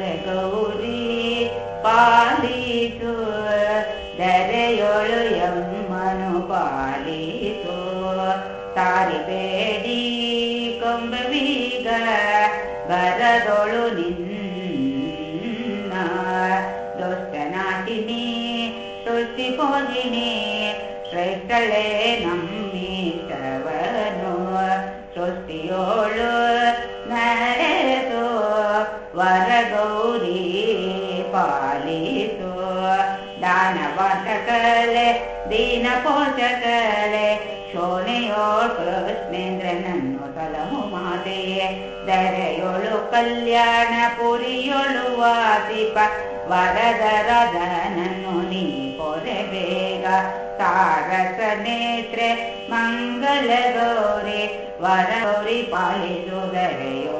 ಗೌರಿ ಪಾಲಿಸು ದರೆಯೊಳು ಎಮ್ಮನು ಪಾಲಿಸು ತಾರಿಬೇಡಿ ಕೊಂಬವೀಗ ಬರದೊಳು ನಿನ್ನ ದೋಸ್ತನಾಟಿನಿ ತುಳಸಿ ಪೋಜಿನಿ ಶ್ರೇಷ್ಠಳೆ ನಮ್ಮಿಷ್ಟವನು ಸೃಷ್ಟಿಯೋಳು ವರಗೌರಿ ಪಾಲಿಸು ದಾನವಾಟಕಲೆ ದೀನ ಪೋಷಕಲೆ ಶೋನೆಯೋ ಕೃಷ್ಣೇಂದ್ರನನ್ನು ಸಲಹು ಮಾತೆಯೇ ದರೆಯೊಳು ಕಲ್ಯಾಣ ಪುರಿಯೊಳು ವಾಸಿಪ ವರದರದನನ್ನು ನೀ ಪೊರೆ ಬೇಗ ತಾರಕ ನೇತ್ರೆ ಮಂಗಲ ಗೌರಿ ವರ ಗೌರಿ ಪಾಲಿಸು ದರೆಯೊಳು